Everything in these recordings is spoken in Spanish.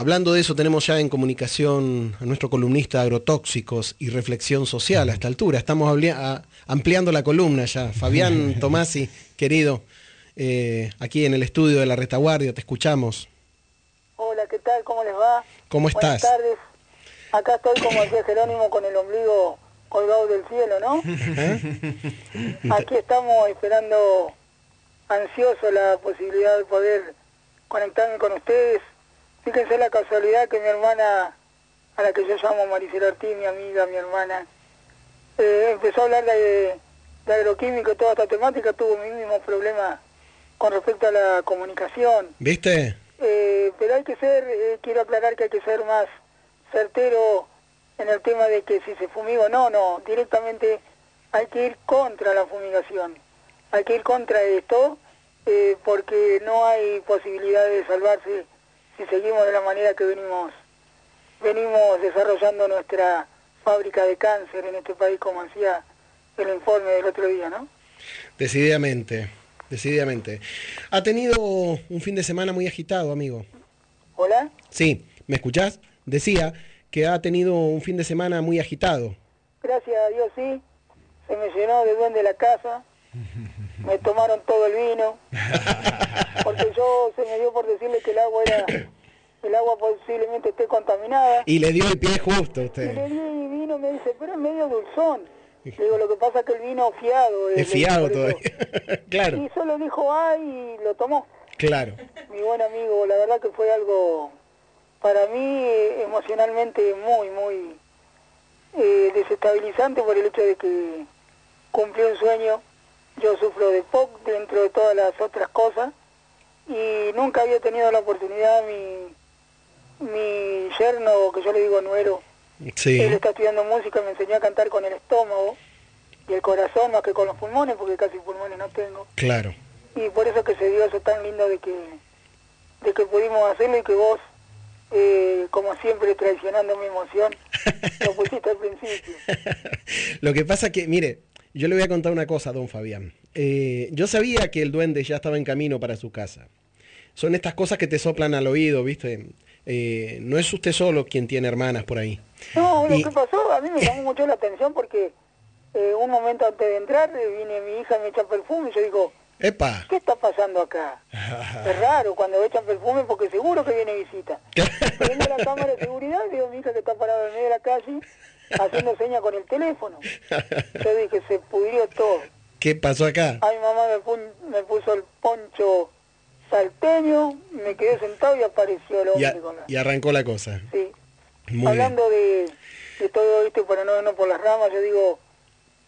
Hablando de eso, tenemos ya en comunicación a nuestro columnista agrotóxicos y reflexión social a esta altura. Estamos ampliando la columna ya. Fabián Tomasi, querido, eh, aquí en el estudio de la retaguardia, te escuchamos. Hola, ¿qué tal? ¿Cómo les va? ¿Cómo estás? Buenas tardes. Acá estoy, como decía Jerónimo, con el ombligo colgado del cielo, ¿no? ¿Eh? Aquí estamos esperando ansioso la posibilidad de poder conectarme con ustedes Fíjense la casualidad que mi hermana, a la que yo llamo Maricela Ortiz, mi amiga, mi hermana, eh, empezó a hablar de, de agroquímico y toda esta temática, tuvo mi mismo problema con respecto a la comunicación. ¿Viste? Eh, pero hay que ser, eh, quiero aclarar que hay que ser más certero en el tema de que si se fumiga o no, no, directamente hay que ir contra la fumigación, hay que ir contra esto, porque no hay posibilidad de salvarse si seguimos de la manera que venimos, venimos desarrollando nuestra fábrica de cáncer en este país, como decía el informe del otro día, ¿no? Decididamente, decididamente. Ha tenido un fin de semana muy agitado, amigo. ¿Hola? Sí, ¿me escuchás? Decía que ha tenido un fin de semana muy agitado. Gracias a Dios, sí. Se me llenó de duende la casa. Me tomaron todo el vino. Porque yo se me dio por decirle que el agua era el agua posiblemente esté contaminada. Y le dio el pie justo a usted. Y le di el vino me dice, pero es medio dulzón. Le digo, lo que pasa es que el vino fiado. Es, fiado todavía. claro. Y solo dijo, ay, y lo tomó. Claro. Mi buen amigo, la verdad que fue algo, para mí, emocionalmente muy, muy eh, desestabilizante por el hecho de que cumplió un sueño. Yo sufro de POC dentro de todas las otras cosas y nunca había tenido la oportunidad mi mi yerno, que yo le digo nuero, él está estudiando música, me enseñó a cantar con el estómago y el corazón más que con los pulmones, porque casi pulmones no tengo. Claro. Y por eso que se dio eso tan lindo de que, de que pudimos hacerlo y que vos, eh, como siempre, traicionando mi emoción, lo pusiste al principio. lo que pasa que, mire, yo le voy a contar una cosa, don Fabián. Eh, yo sabía que el duende ya estaba en camino para su casa. Son estas cosas que te soplan al oído, ¿viste? Eh, no es usted solo quien tiene hermanas por ahí. No, lo que pasó a mí me llamó mucho la atención porque eh, un momento antes de entrar viene mi hija y me echa perfume y yo digo, Epa. ¿qué está pasando acá? es raro cuando echan perfume porque seguro que viene visita. Viendo la cámara de seguridad y a mi hija que está parada en medio de la calle haciendo señas con el teléfono. Yo dije, se pudrió todo. ¿Qué pasó acá? Ay, mamá me, me puso el poncho salteño, me quedé sentado y apareció el hombre. Y, arrancó la cosa. Sí. Hablando de, todo esto, para no irnos por las ramas, yo digo,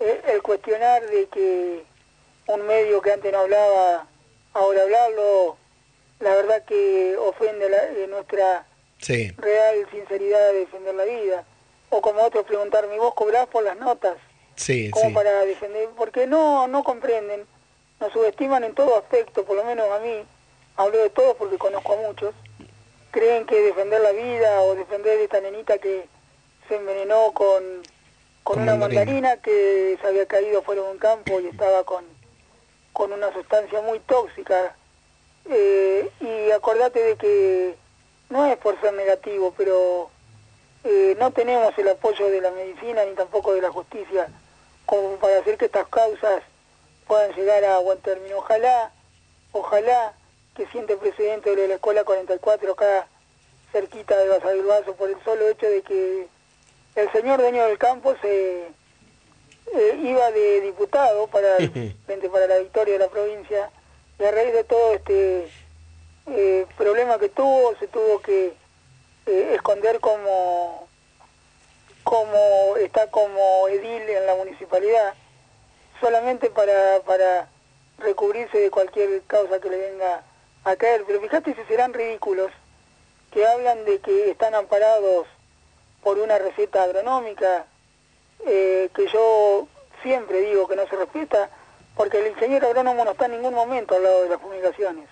eh, el, cuestionar de que un medio que antes no hablaba, ahora hablarlo, la verdad que ofende la, eh, nuestra real sinceridad de defender la vida. O como otros preguntarme, ¿vos cobrás por las notas? Sí, como para defender, porque no, no comprenden, nos subestiman en todo aspecto, por lo menos a mí, hablo de todos porque conozco a muchos, creen que defender la vida o defender esta nenita que se envenenó con, con, una mandarina. que se había caído fuera de un campo y estaba con, con una sustancia muy tóxica. Eh, y acordate de que no es por ser negativo, pero eh, no tenemos el apoyo de la medicina ni tampoco de la justicia como para hacer que estas causas puedan llegar a buen término. Ojalá, ojalá que siente el presidente de la Escuela 44 acá cerquita de Basavilbaso por el solo hecho de que el señor dueño del campo se eh, iba de diputado para frente para la victoria de la provincia y a raíz de todo este eh, problema que tuvo se tuvo que eh, esconder como como está como edil en la municipalidad solamente para para recubrirse de cualquier causa que le venga a caer, pero fíjate si serán ridículos que hablan de que están amparados por una receta agronómica, eh, que yo siempre digo que no se respeta, porque el ingeniero agrónomo no está en ningún momento al lado de las fumigaciones.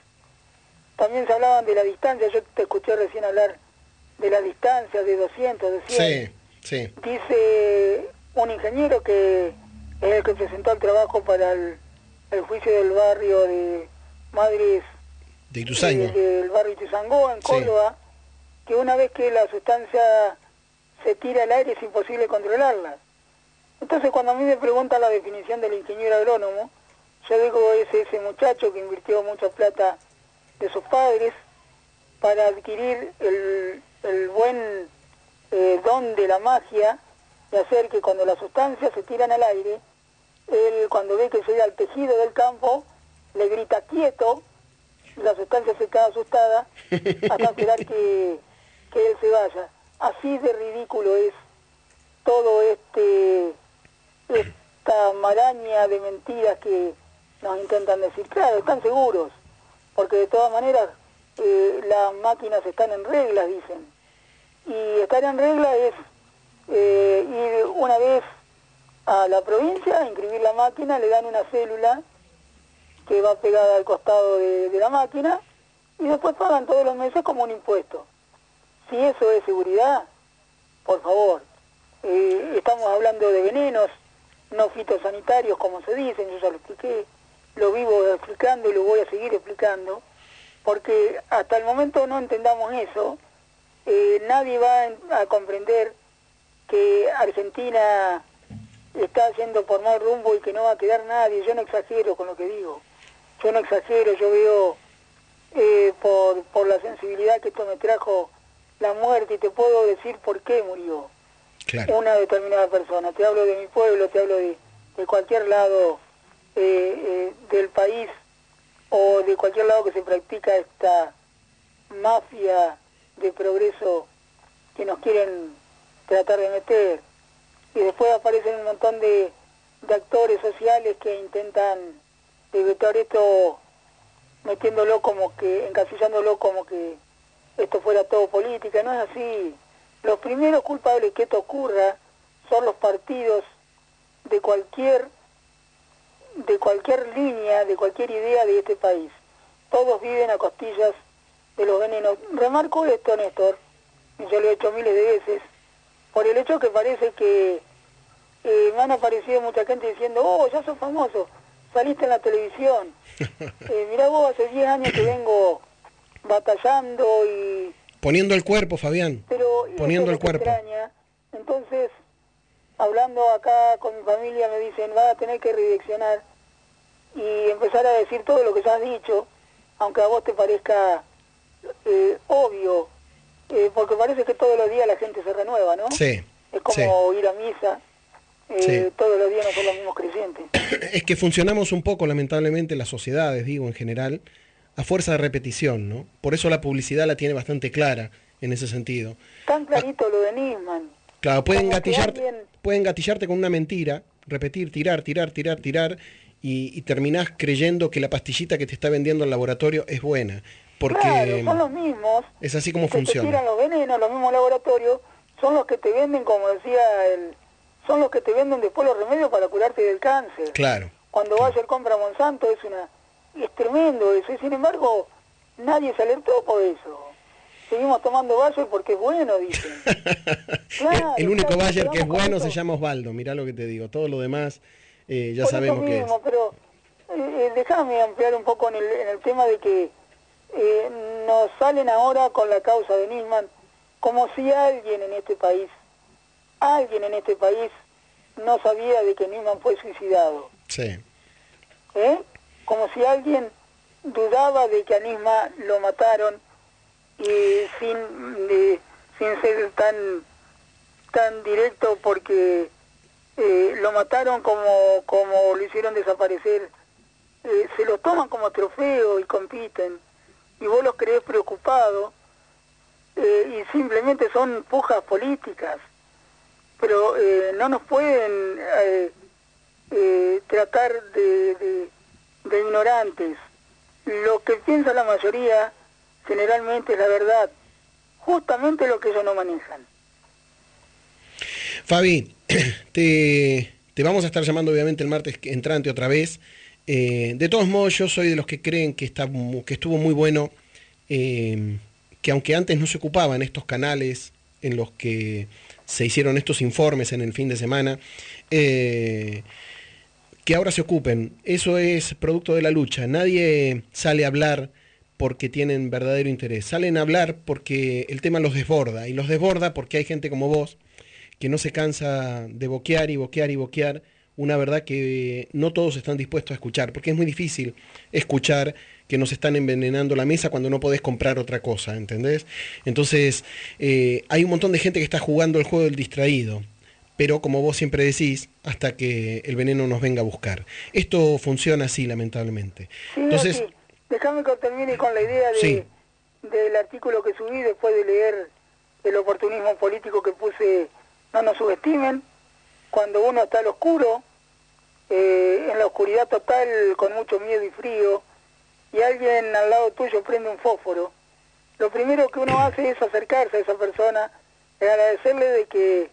También se hablaban de la distancia, yo te escuché recién hablar de la distancia de 200, de 100. Sí, sí. Dice un ingeniero que es el que presentó el trabajo para el, el juicio del barrio de Madrid de Ituzaingó. del barrio Ituzangó, en Córdoba, que una vez que la sustancia se tira al aire es imposible controlarla. Entonces cuando a mí me preguntan la definición del ingeniero agrónomo, yo digo es ese muchacho que invirtió mucha plata de sus padres para adquirir el, buen eh, don de la magia de hacer que cuando las sustancias se tiran al aire, él cuando ve que llega al tejido del campo, le grita quieto, la sustancia se queda asustada hasta esperar que, que él se vaya. Así de ridículo es todo este esta maraña de mentiras que nos intentan decir. Claro, están seguros, porque de todas maneras eh, las máquinas están en reglas, dicen. Y estar en regla es eh, ir una vez a la provincia, inscribir la máquina, le dan una célula que va pegada al costado de, la máquina y después pagan todos los meses como un impuesto. Si eso es seguridad, por favor, eh, estamos hablando de venenos, no fitosanitarios como se dicen, yo ya lo expliqué, lo vivo explicando y lo voy a seguir explicando, porque hasta el momento no entendamos eso, eh, nadie va a comprender que Argentina está yendo por mal rumbo y que no va a quedar nadie, yo no exagero con lo que digo, yo no exagero, yo veo eh, por, por la sensibilidad que esto me trajo la muerte y te puedo decir por qué murió una determinada persona. Te hablo de mi pueblo, te hablo de, de cualquier lado eh, eh, del país o de cualquier lado que se practica esta mafia de progreso que nos quieren tratar de meter. Y después aparecen un montón de, de actores sociales que intentan evitar esto metiéndolo como que, encasillándolo como que esto fuera todo política, no es así. Los primeros culpables que esto ocurra son los partidos de cualquier de cualquier línea, de cualquier idea de este país. Todos viven a costillas de los venenos. Remarco esto, Néstor, y yo lo he hecho miles de veces, por el hecho que parece que eh, me han aparecido mucha gente diciendo, oh, ya sos famoso, saliste en la televisión. Eh, mirá vos, hace 10 años que vengo batallando y Poniendo el cuerpo, Fabián. Pero poniendo el cuerpo. Entonces, hablando acá con mi familia, me dicen, va a tener que redireccionar y empezar a decir todo lo que ya has dicho, aunque a vos te parezca eh, obvio, eh, porque parece que todos los días la gente se renueva, ¿no? Sí. Es como ir a misa. Eh, todos los días no son los mismos creyentes. Es que funcionamos un poco, lamentablemente, las sociedades, digo, en general, a fuerza de repetición, ¿no? Por eso la publicidad la tiene bastante clara en ese sentido. Tan clarito lo de Nisman. Claro, pueden gatillarte, pueden gatillarte con una mentira, repetir, tirar, tirar, tirar, tirar, y, terminás creyendo que la pastillita que te está vendiendo el laboratorio es buena. Porque claro, son los mismos. Es así como funciona. tiran los venenos, los mismos laboratorios, son los que te venden, como decía el, son los que te venden después los remedios para curarte del cáncer. Claro. Cuando vas a compra Monsanto es una es tremendo eso, y sin embargo nadie se alertó por eso. Seguimos tomando Bayer porque es bueno, dicen. el único Bayer que es bueno se llama Osvaldo, mirá lo que te digo, todo lo demás eh, ya sabemos que es. Pero eh, eh, déjame ampliar un poco en el, en el tema de que nos salen ahora con la causa de Nisman como si alguien en este país, alguien en este país no sabía de que Nisman fue suicidado. Sí. ¿Eh? como si alguien dudaba de que a Nisma lo mataron y sin, sin ser tan, tan directo porque eh, lo mataron como, como lo hicieron desaparecer. Eh, se lo toman como trofeo y compiten y vos los crees preocupados eh, y simplemente son pujas políticas pero no nos pueden tratar de de ignorantes. Lo que piensa la mayoría generalmente la verdad, justamente lo que ellos no manejan. Fabi, te, vamos a estar llamando obviamente el martes entrante otra vez. Eh, de todos modos, yo soy de los que creen que, está, que estuvo muy bueno, eh, que aunque antes no se ocupaban estos canales en los que se hicieron estos informes en el fin de semana, eh, que ahora se ocupen. Eso es producto de la lucha. Nadie sale a hablar porque tienen verdadero interés. Salen a hablar porque el tema los desborda. Y los desborda porque hay gente como vos que no se cansa de boquear y boquear y boquear una verdad que no todos están dispuestos a escuchar, porque es muy difícil escuchar que nos están envenenando la mesa cuando no podés comprar otra cosa, ¿entendés? Entonces, eh, hay un montón de gente que está jugando el juego del distraído, pero como vos siempre decís, hasta que el veneno nos venga a buscar. Esto funciona así, lamentablemente. Sí, Entonces, déjame que termine con la idea de, del artículo que subí después de leer el oportunismo político que puse, no nos subestimen, cuando uno está al oscuro, eh, en la oscuridad total, con mucho miedo y frío, y alguien al lado tuyo prende un fósforo, lo primero que uno hace es acercarse a esa persona y agradecerle de que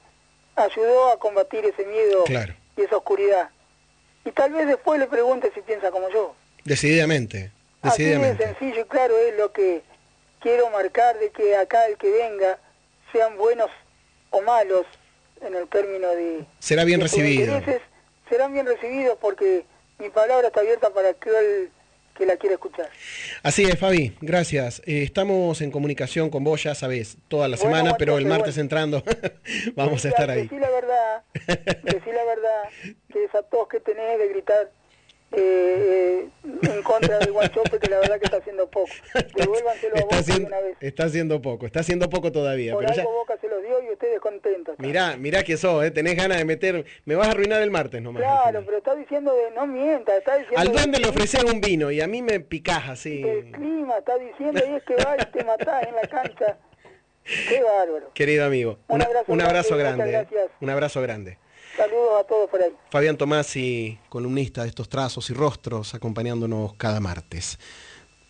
ayudó a combatir ese miedo y esa oscuridad. Y tal vez después le pregunte si piensa como yo. Decididamente, decididamente. Así de sencillo y claro es lo que quiero marcar de que acá el que venga, sean buenos o malos, en el término de... Será bien recibido serán bien recibidos porque mi palabra está abierta para aquel que la quiera escuchar. Así es, Fabi, gracias. Eh, estamos en comunicación con vos, ya sabés, toda la semana, pero el martes entrando vamos a estar ahí. Decí la verdad, decí la verdad, que esa tos que tenés de gritar eh, en contra de Guanchope, que la verdad que está haciendo poco. Devuélvanselo a Boca haciendo, una vez. Está haciendo poco, está haciendo poco todavía. Por algo Boca se los dio y ustedes contentos. Mirá, mirá que sos, eh, tenés ganas de meter... Me vas a arruinar el martes nomás. Claro, pero está diciendo de... No mienta, está diciendo... Al duende le ofrecieron un vino y a mí me picás así. El clima, está diciendo, y es que va y te matás en la cancha. Qué bárbaro. Querido amigo, un abrazo, un abrazo grande. Eh. Un abrazo grande. Saludos a todos por ahí. Fabián Tomás y columnista de estos trazos y rostros, acompañándonos cada martes.